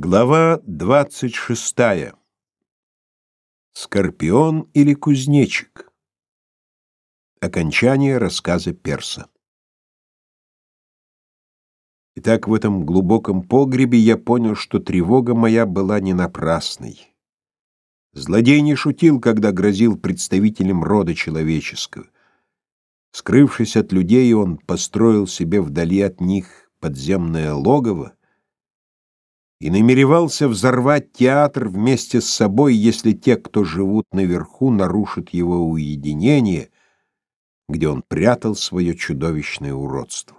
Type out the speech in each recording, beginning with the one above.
Глава двадцать шестая. Скорпион или кузнечик. Окончание рассказа Перса. Итак, в этом глубоком погребе я понял, что тревога моя была не напрасной. Злодей не шутил, когда грозил представителям рода человеческого. Скрывшись от людей, он построил себе вдали от них подземное логово, и намеревался взорвать театр вместе с собой, если те, кто живут наверху, нарушат его уединение, где он прятал свое чудовищное уродство.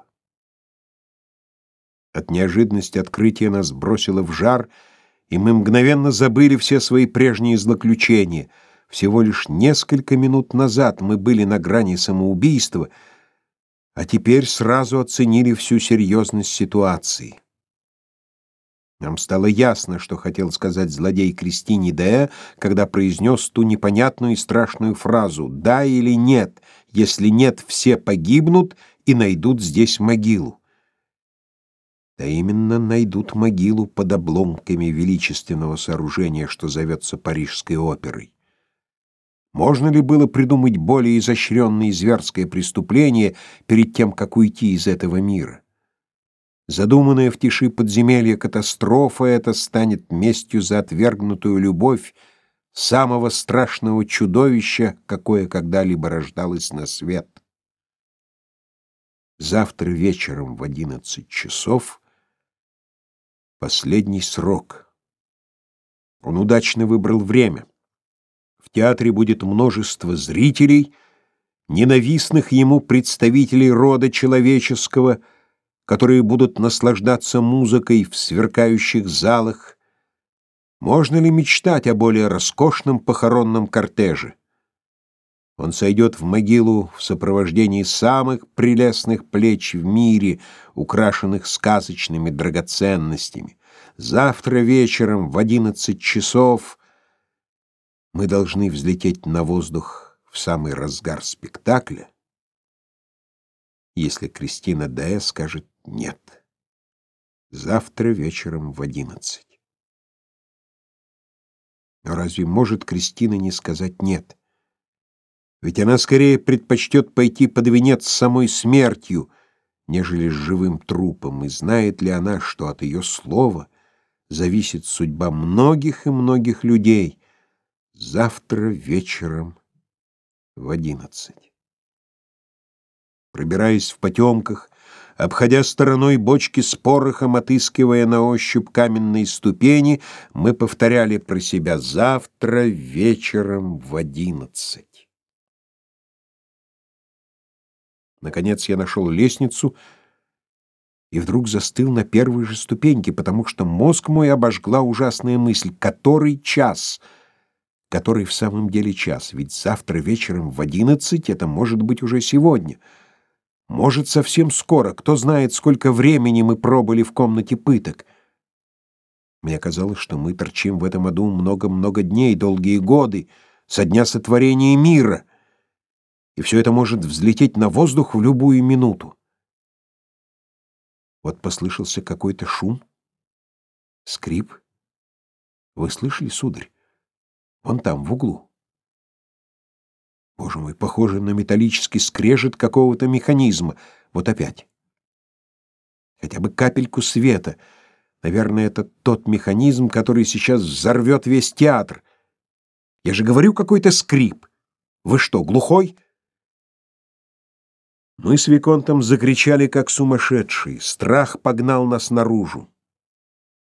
От неожиданности открытия нас бросило в жар, и мы мгновенно забыли все свои прежние злоключения. Всего лишь несколько минут назад мы были на грани самоубийства, а теперь сразу оценили всю серьезность ситуации. Нам стало ясно, что хотел сказать злодей Кристине Д, когда произнес ту непонятную и страшную фразу «да» или «нет», если нет, все погибнут и найдут здесь могилу. Да именно найдут могилу под обломками величественного сооружения, что зовется Парижской оперой. Можно ли было придумать более изощренное и зверское преступление перед тем, как уйти из этого мира? Задуманная в тиши подземелья катастрофа эта станет местью за отвергнутую любовь самого страшного чудовища, какое когда-либо рождалось на свет. Завтра вечером в одиннадцать часов последний срок. Он удачно выбрал время. В театре будет множество зрителей, ненавистных ему представителей рода человеческого — которые будут наслаждаться музыкой в сверкающих залах? Можно ли мечтать о более роскошном похоронном кортеже? Он сойдет в могилу в сопровождении самых прелестных плеч в мире, украшенных сказочными драгоценностями. Завтра вечером в одиннадцать часов мы должны взлететь на воздух в самый разгар спектакля, если Кристина Д. скажет нет. Завтра вечером в одиннадцать. Но разве может Кристина не сказать «нет»? Ведь она скорее предпочтет пойти под венец с самой смертью, нежели с живым трупом, и знает ли она, что от ее слова зависит судьба многих и многих людей завтра вечером в одиннадцать. Пробираясь в потемках, Обходя стороной бочки с порохом, отыскивая на ощупь каменные ступени, мы повторяли про себя «завтра вечером в одиннадцать». Наконец я нашел лестницу и вдруг застыл на первой же ступеньке, потому что мозг мой обожгла ужасная мысль «который час?» Который в самом деле час, ведь завтра вечером в одиннадцать это может быть уже сегодня — может, совсем скоро. Кто знает, сколько времени мы пробыли в комнате пыток. Мне казалось, что мы торчим в этом аду много-много дней, долгие годы, со дня сотворения мира. И все это может взлететь на воздух в любую минуту. Вот послышался какой-то шум, скрип. Вы слышали, сударь? Вон там, в углу. Боже мой, похоже на металлический скрежет какого-то механизма. Вот опять. Хотя бы капельку света. Наверное, это тот механизм, который сейчас взорвет весь театр. Я же говорю, какой-то скрип. Вы что, глухой? Мы с Виконтом закричали, как сумасшедшие. Страх погнал нас наружу.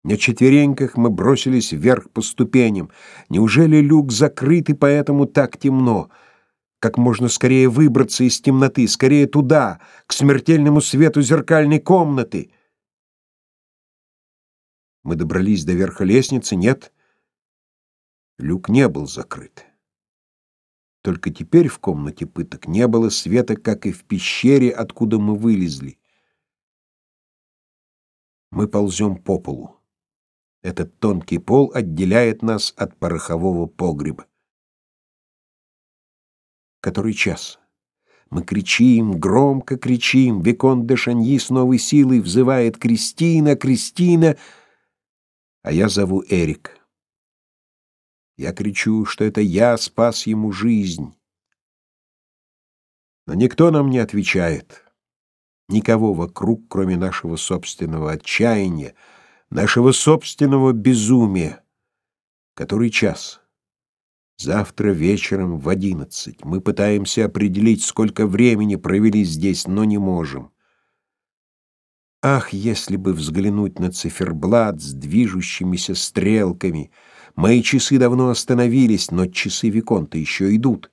На четвереньках мы бросились вверх по ступеням. Неужели люк закрыт и поэтому так темно? Как можно скорее выбраться из темноты, скорее туда, к смертельному свету зеркальной комнаты. Мы добрались до верха лестницы, нет. Люк не был закрыт. Только теперь в комнате пыток не было света, как и в пещере, откуда мы вылезли. Мы ползем по полу. Этот тонкий пол отделяет нас от порохового погреба который час. Мы кричим, громко кричим. Викон де Шаньи с новой силой взывает «Кристина! Кристина!» а я зову Эрик. Я кричу, что это я спас ему жизнь. Но никто нам не отвечает. Никого вокруг, кроме нашего собственного отчаяния, нашего собственного безумия. Который час? Завтра вечером в одиннадцать. Мы пытаемся определить, сколько времени провели здесь, но не можем. Ах, если бы взглянуть на циферблат с движущимися стрелками! Мои часы давно остановились, но часы Виконта еще идут.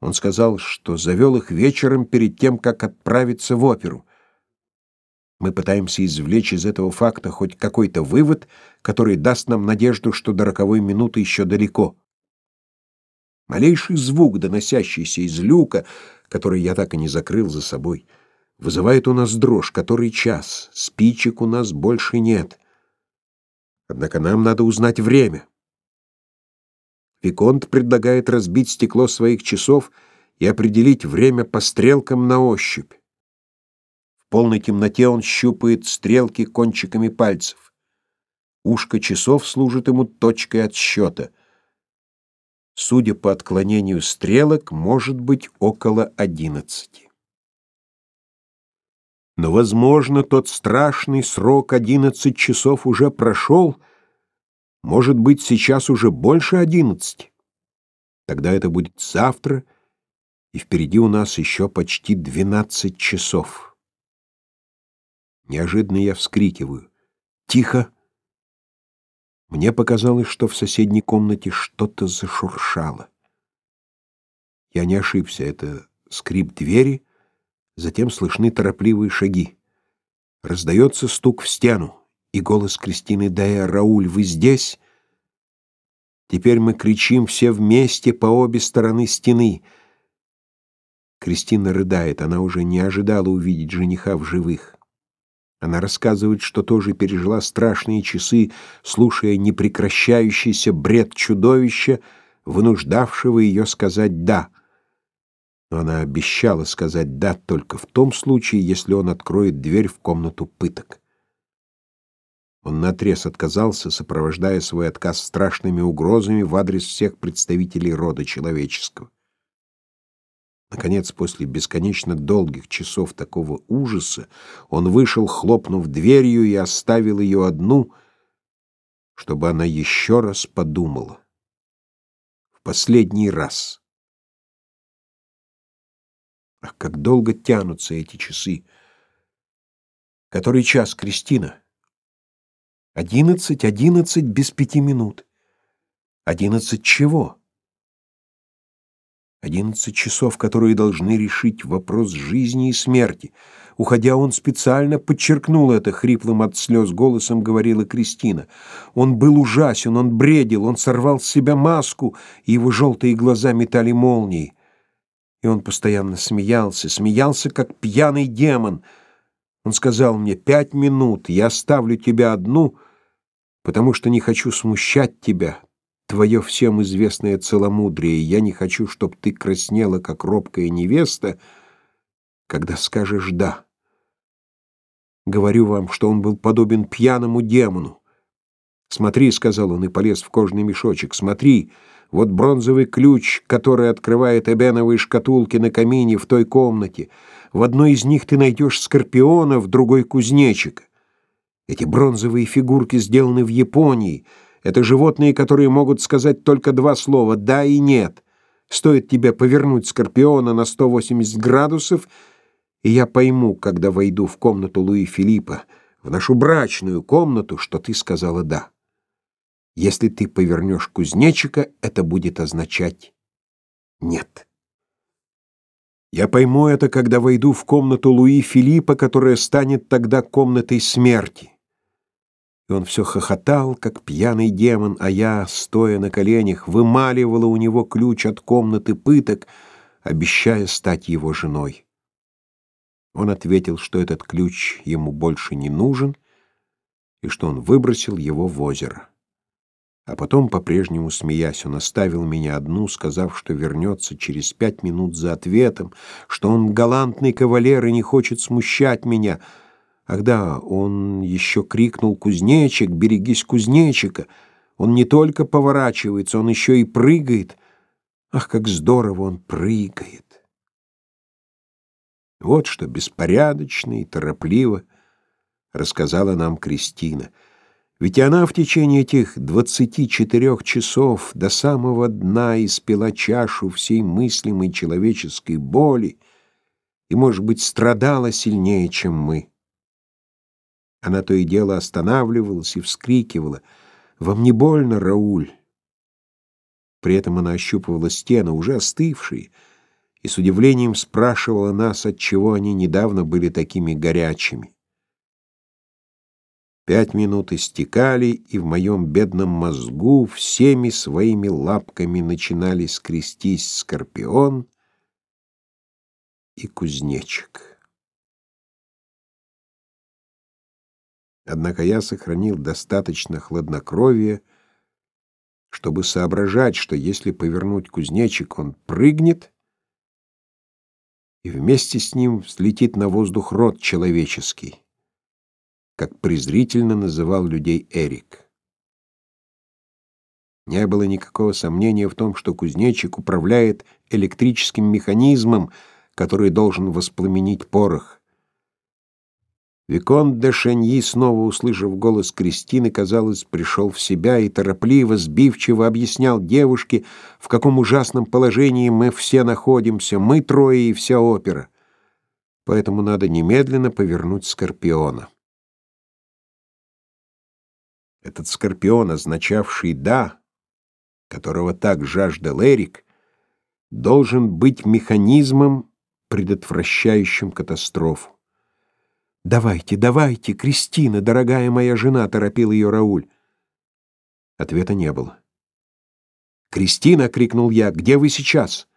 Он сказал, что завел их вечером перед тем, как отправиться в оперу. Мы пытаемся извлечь из этого факта хоть какой-то вывод, который даст нам надежду, что до роковой минуты еще далеко. Малейший звук, доносящийся из люка, который я так и не закрыл за собой, вызывает у нас дрожь, который час, спичек у нас больше нет. Однако нам надо узнать время. Виконт предлагает разбить стекло своих часов и определить время по стрелкам на ощупь. В полной темноте он щупает стрелки кончиками пальцев. Ушко часов служит ему точкой отсчета. Судя по отклонению стрелок, может быть около одиннадцати. Но, возможно, тот страшный срок одиннадцать часов уже прошел, может быть, сейчас уже больше одиннадцати. Тогда это будет завтра, и впереди у нас еще почти двенадцать часов. Неожиданно я вскрикиваю. «Тихо!» Мне показалось, что в соседней комнате что-то зашуршало. Я не ошибся, это скрип двери, затем слышны торопливые шаги. Раздается стук в стену и голос Кристины Дая «Рауль, вы здесь?» Теперь мы кричим все вместе по обе стороны стены. Кристина рыдает, она уже не ожидала увидеть жениха в живых. Она рассказывает, что тоже пережила страшные часы, слушая непрекращающийся бред чудовища, вынуждавшего ее сказать «да». Но она обещала сказать «да» только в том случае, если он откроет дверь в комнату пыток. Он наотрез отказался, сопровождая свой отказ страшными угрозами в адрес всех представителей рода человеческого. Наконец, после бесконечно долгих часов такого ужаса, он вышел, хлопнув дверью, и оставил ее одну, чтобы она еще раз подумала. В последний раз. Ах, как долго тянутся эти часы! Который час, Кристина? Одиннадцать, одиннадцать без пяти минут. Одиннадцать чего? Одиннадцать часов, которые должны решить вопрос жизни и смерти. Уходя, он специально подчеркнул это хриплым от слез голосом, говорила Кристина. Он был ужасен, он бредил, он сорвал с себя маску, и его желтые глаза метали молнии. И он постоянно смеялся, смеялся, как пьяный демон. Он сказал мне, «Пять минут, я оставлю тебя одну», потому что не хочу смущать тебя, твое всем известное целомудрие, я не хочу, чтоб ты краснела, как робкая невеста, когда скажешь «да». Говорю вам, что он был подобен пьяному демону. «Смотри», — сказал он и полез в кожный мешочек, — «смотри, вот бронзовый ключ, который открывает эбеновые шкатулки на камине в той комнате. В одной из них ты найдешь скорпиона, в другой — кузнечика. Эти бронзовые фигурки сделаны в Японии. Это животные, которые могут сказать только два слова «да» и «нет». Стоит тебе повернуть скорпиона на 180 градусов, и я пойму, когда войду в комнату Луи Филиппа, в нашу брачную комнату, что ты сказала «да». Если ты повернешь кузнечика, это будет означать «нет». Я пойму это, когда войду в комнату Луи Филиппа, которая станет тогда комнатой смерти. И он все хохотал, как пьяный демон, а я, стоя на коленях, вымаливала у него ключ от комнаты пыток, обещая стать его женой. Он ответил, что этот ключ ему больше не нужен и что он выбросил его в озеро. А потом, по-прежнему смеясь, он оставил меня одну, сказав, что вернется через пять минут за ответом, что он галантный кавалер и не хочет смущать меня — Ах да, он еще крикнул «Кузнечик, берегись кузнечика!» Он не только поворачивается, он еще и прыгает. Ах, как здорово он прыгает! Вот что беспорядочно и торопливо рассказала нам Кристина. Ведь она в течение этих двадцати четырех часов до самого дна испила чашу всей мыслимой человеческой боли и, может быть, страдала сильнее, чем мы. Она то и дело останавливалась и вскрикивала. «Вам не больно, Рауль?» При этом она ощупывала стены, уже остывшие, и с удивлением спрашивала нас, отчего они недавно были такими горячими. Пять минут истекали, и в моем бедном мозгу всеми своими лапками начинали скрестись скорпион и кузнечик. Однако я сохранил достаточно хладнокровия, чтобы соображать, что если повернуть кузнечик, он прыгнет, и вместе с ним взлетит на воздух род человеческий, как презрительно называл людей Эрик. Не было никакого сомнения в том, что кузнечик управляет электрическим механизмом, который должен воспламенить порох. Виконт де Шеньи, снова услышав голос Кристины, казалось, пришел в себя и торопливо, сбивчиво объяснял девушке, в каком ужасном положении мы все находимся, мы трое и вся опера. Поэтому надо немедленно повернуть Скорпиона. Этот Скорпион, означавший «да», которого так жаждал Эрик, должен быть механизмом, предотвращающим катастрофу. «Давайте, давайте, Кристина, дорогая моя жена!» — торопил ее Рауль. Ответа не было. «Кристина!» — крикнул я. «Где вы сейчас?»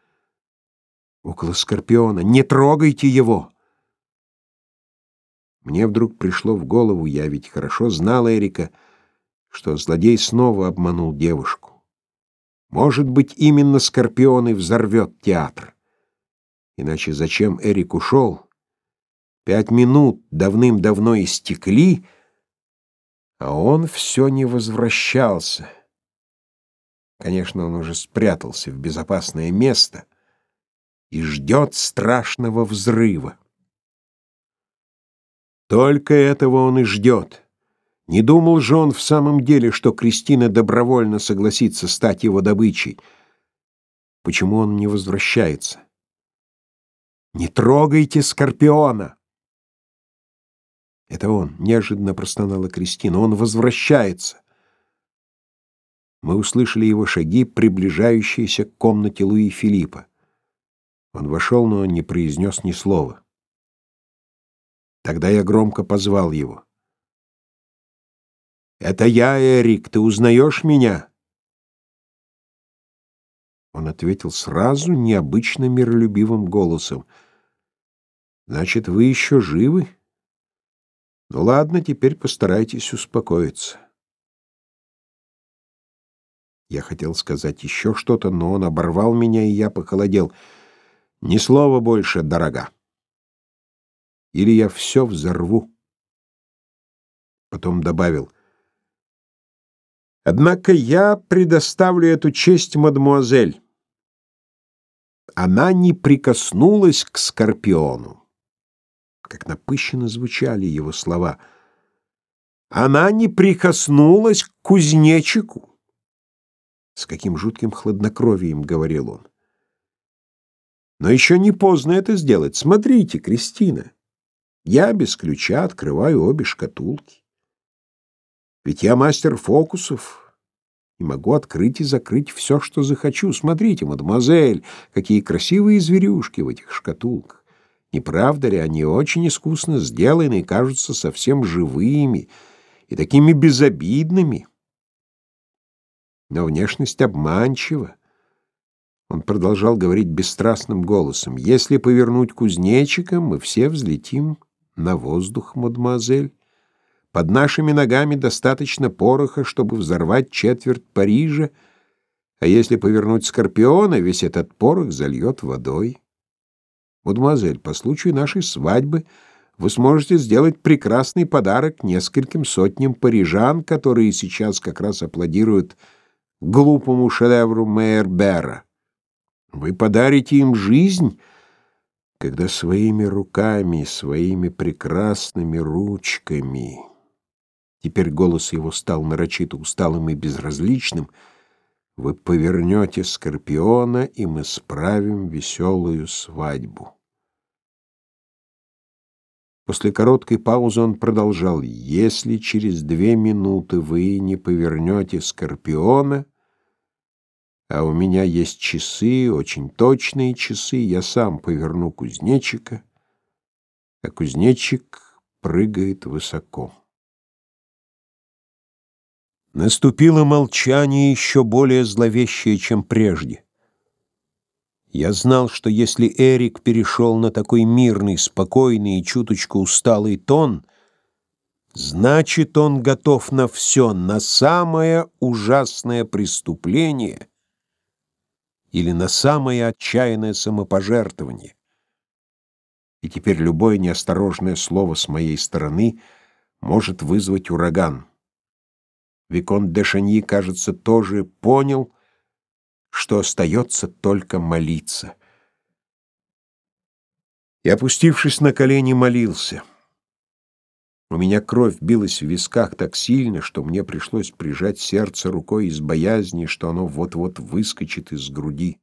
«Около Скорпиона. Не трогайте его!» Мне вдруг пришло в голову, я ведь хорошо знал Эрика, что злодей снова обманул девушку. Может быть, именно Скорпион и взорвет театр. Иначе зачем Эрик ушел? Пять минут давным-давно истекли, а он все не возвращался. Конечно, он уже спрятался в безопасное место и ждет страшного взрыва. Только этого он и ждет. Не думал же он в самом деле, что Кристина добровольно согласится стать его добычей. Почему он не возвращается? «Не трогайте Скорпиона!» Это он, неожиданно простонала Кристина. Он возвращается. Мы услышали его шаги, приближающиеся к комнате Луи Филиппа. Он вошел, но не произнес ни слова. Тогда я громко позвал его. «Это я, Эрик, ты узнаешь меня?» Он ответил сразу необычно миролюбивым голосом. «Значит, вы еще живы?» Ну ладно, теперь постарайтесь успокоиться. Я хотел сказать еще что-то, но он оборвал меня, и я похолодел. Ни слова больше, дорога. Или я все взорву. Потом добавил. Однако я предоставлю эту честь мадмуазель. Она не прикоснулась к Скорпиону как напыщенно звучали его слова. Она не прикоснулась к кузнечику. С каким жутким хладнокровием говорил он. Но еще не поздно это сделать. Смотрите, Кристина, я без ключа открываю обе шкатулки. Ведь я мастер фокусов и могу открыть и закрыть все, что захочу. Смотрите, мадемуазель, какие красивые зверюшки в этих шкатулках. Не правда ли, они очень искусно сделаны и кажутся совсем живыми и такими безобидными? Но внешность обманчива. Он продолжал говорить бесстрастным голосом. «Если повернуть кузнечиком, мы все взлетим на воздух, мадемуазель. Под нашими ногами достаточно пороха, чтобы взорвать четверть Парижа, а если повернуть скорпиона, весь этот порох зальет водой». Мадемуазель, по случаю нашей свадьбы вы сможете сделать прекрасный подарок нескольким сотням парижан, которые сейчас как раз аплодируют глупому шедевру Мейербера. Вы подарите им жизнь, когда своими руками, своими прекрасными ручками... Теперь голос его стал нарочито усталым и безразличным. Вы повернете Скорпиона, и мы справим веселую свадьбу. После короткой паузы он продолжал. «Если через две минуты вы не повернете Скорпиона, а у меня есть часы, очень точные часы, я сам поверну кузнечика, а кузнечик прыгает высоко». Наступило молчание еще более зловещее, чем прежде. Я знал, что если Эрик перешел на такой мирный, спокойный и чуточку усталый тон, значит, он готов на все, на самое ужасное преступление или на самое отчаянное самопожертвование. И теперь любое неосторожное слово с моей стороны может вызвать ураган. Викон де Шаньи, кажется, тоже понял, что остается только молиться. И, опустившись на колени, молился. У меня кровь билась в висках так сильно, что мне пришлось прижать сердце рукой из боязни, что оно вот-вот выскочит из груди.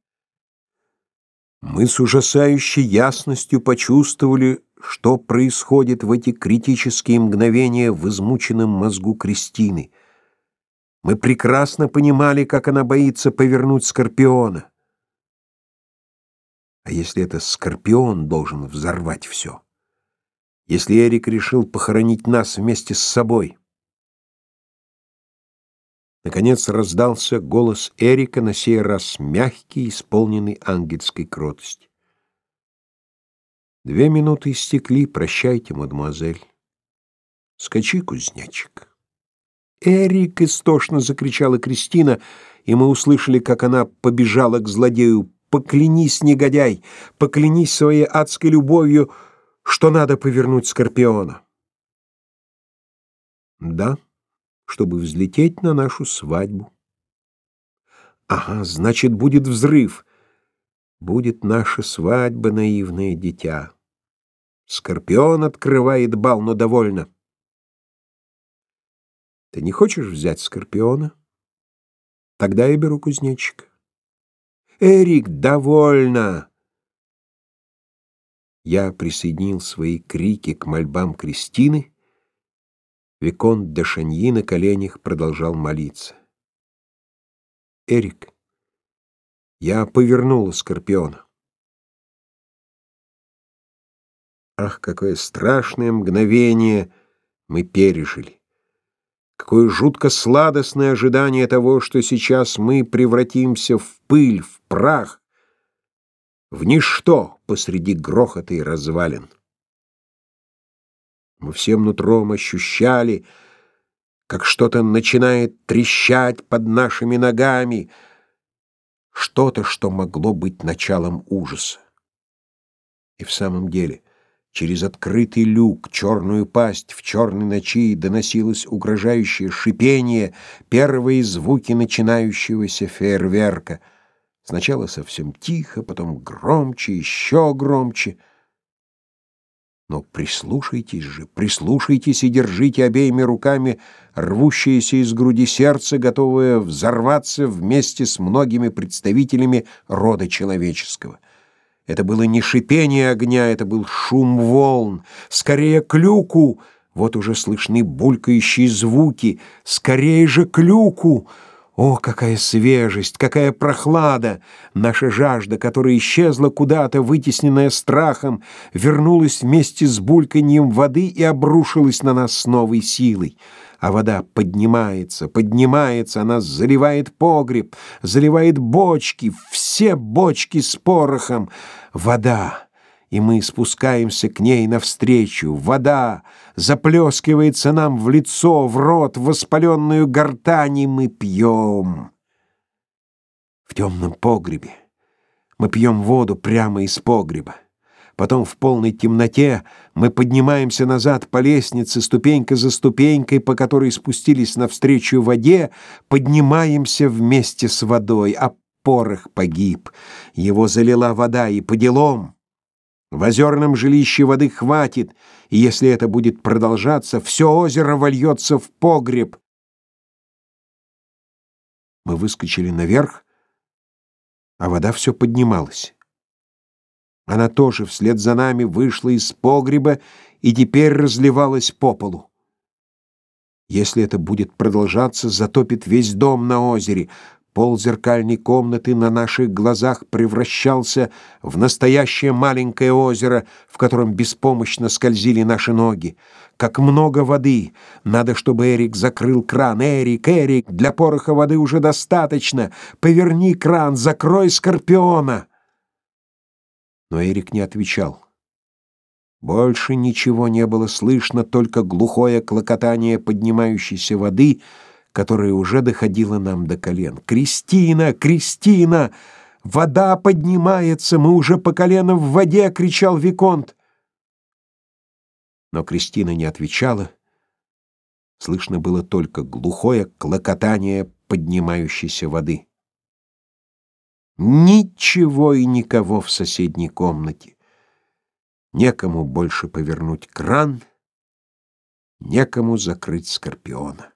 Мы с ужасающей ясностью почувствовали, что происходит в эти критические мгновения в измученном мозгу Кристины — мы прекрасно понимали, как она боится повернуть Скорпиона. А если это Скорпион должен взорвать все? Если Эрик решил похоронить нас вместе с собой? Наконец раздался голос Эрика, на сей раз мягкий, исполненный ангельской кротости. Две минуты истекли, прощайте, мадемуазель. Скачи, кузнечик. «Эрик!» — истошно закричала Кристина, и мы услышали, как она побежала к злодею. «Поклянись, негодяй! Поклянись своей адской любовью, что надо повернуть Скорпиона!» «Да, чтобы взлететь на нашу свадьбу». «Ага, значит, будет взрыв!» «Будет наша свадьба, наивное дитя!» Скорпион открывает бал, но довольно. Ты не хочешь взять Скорпиона? Тогда я беру кузнечика. Эрик, довольно! Я присоединил свои крики к мольбам Кристины. Виконт де Шаньи на коленях продолжал молиться. Эрик, я повернула Скорпиона. Ах, какое страшное мгновение мы пережили! Какое жутко сладостное ожидание того, что сейчас мы превратимся в пыль, в прах, в ничто посреди грохота и развалин. Мы всем нутром ощущали, как что-то начинает трещать под нашими ногами, что-то, что могло быть началом ужаса. И в самом деле — Через открытый люк, черную пасть в черной ночи доносилось угрожающее шипение, первые звуки начинающегося фейерверка. Сначала совсем тихо, потом громче, еще громче. Но прислушайтесь же, прислушайтесь и держите обеими руками рвущееся из груди сердце, готовое взорваться вместе с многими представителями рода человеческого. Это было не шипение огня, это был шум волн. Скорее к люку! Вот уже слышны булькающие звуки. Скорее же к люку! О, какая свежесть, какая прохлада! Наша жажда, которая исчезла куда-то, вытесненная страхом, вернулась вместе с бульканьем воды и обрушилась на нас с новой силой а вода поднимается, поднимается, она заливает погреб, заливает бочки, все бочки с порохом. Вода, и мы спускаемся к ней навстречу. Вода заплескивается нам в лицо, в рот, в воспаленную гортань, и мы пьем. В темном погребе мы пьем воду прямо из погреба. Потом в полной темноте мы поднимаемся назад по лестнице, ступенька за ступенькой, по которой спустились навстречу воде, поднимаемся вместе с водой, а погиб. Его залила вода, и по делам. В озерном жилище воды хватит, и если это будет продолжаться, все озеро вольется в погреб. Мы выскочили наверх, а вода все поднималась. Она тоже вслед за нами вышла из погреба и теперь разливалась по полу. Если это будет продолжаться, затопит весь дом на озере. Пол зеркальной комнаты на наших глазах превращался в настоящее маленькое озеро, в котором беспомощно скользили наши ноги. Как много воды! Надо, чтобы Эрик закрыл кран. Эрик, Эрик, для пороха воды уже достаточно. Поверни кран, закрой скорпиона. Но Эрик не отвечал. Больше ничего не было слышно, только глухое клокотание поднимающейся воды — которая уже доходила нам до колен. «Кристина! Кристина! Вода поднимается! Мы уже по колено в воде!» — кричал Виконт. Но Кристина не отвечала. Слышно было только глухое клокотание поднимающейся воды. Ничего и никого в соседней комнате. Некому больше повернуть кран, некому закрыть скорпиона.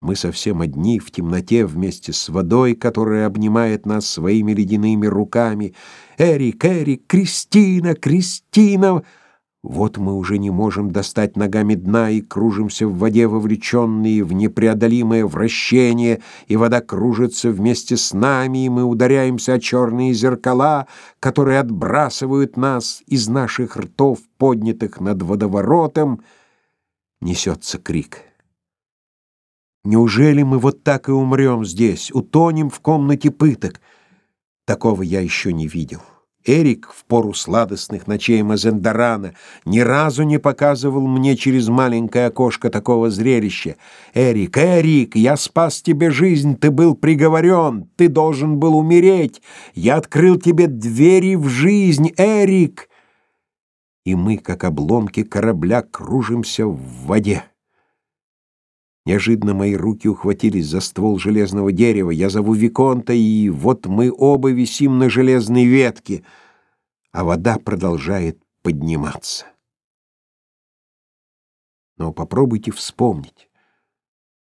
Мы совсем одни в темноте вместе с водой, которая обнимает нас своими ледяными руками. Эрик, Эрик, Кристина, Кристина! Вот мы уже не можем достать ногами дна и кружимся в воде, вовлеченные в непреодолимое вращение, и вода кружится вместе с нами, и мы ударяемся о черные зеркала, которые отбрасывают нас из наших ртов, поднятых над водоворотом. Несется крик. Неужели мы вот так и умрем здесь, утонем в комнате пыток? Такого я еще не видел. Эрик в пору сладостных ночей Мазендарана ни разу не показывал мне через маленькое окошко такого зрелища. «Эрик, Эрик, я спас тебе жизнь, ты был приговорен, ты должен был умереть, я открыл тебе двери в жизнь, Эрик!» И мы, как обломки корабля, кружимся в воде. Неожиданно мои руки ухватились за ствол железного дерева. Я зову Виконта, и вот мы оба висим на железной ветке, а вода продолжает подниматься. Но попробуйте вспомнить,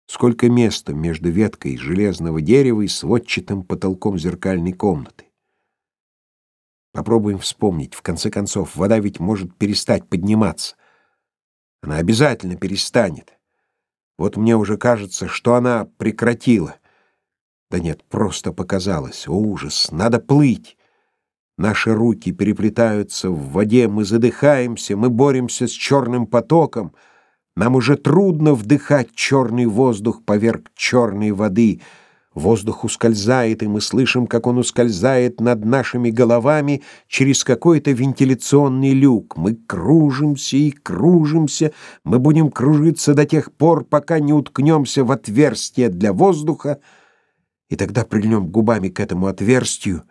сколько места между веткой железного дерева и сводчатым потолком зеркальной комнаты. Попробуем вспомнить. В конце концов, вода ведь может перестать подниматься. Она обязательно перестанет. Вот мне уже кажется, что она прекратила. Да нет, просто показалось. О, ужас! Надо плыть! Наши руки переплетаются в воде, мы задыхаемся, мы боремся с черным потоком. Нам уже трудно вдыхать черный воздух поверх черной воды — Воздух ускользает, и мы слышим, как он ускользает над нашими головами через какой-то вентиляционный люк. Мы кружимся и кружимся, мы будем кружиться до тех пор, пока не уткнемся в отверстие для воздуха, и тогда прильнем губами к этому отверстию.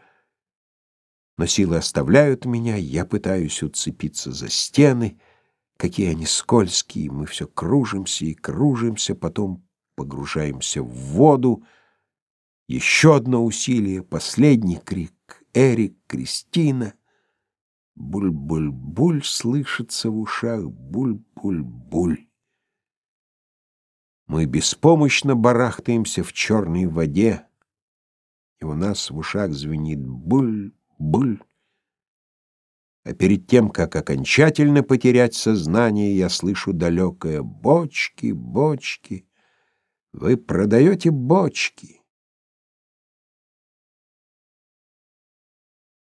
Но силы оставляют меня, я пытаюсь уцепиться за стены, какие они скользкие, мы все кружимся и кружимся, потом погружаемся в воду, еще одно усилие, последний крик. Эрик, Кристина. Буль-буль-буль слышится в ушах. Буль-буль-буль. Мы беспомощно барахтаемся в черной воде, и у нас в ушах звенит буль-буль. А перед тем, как окончательно потерять сознание, я слышу далекое «бочки, бочки». Вы продаете бочки.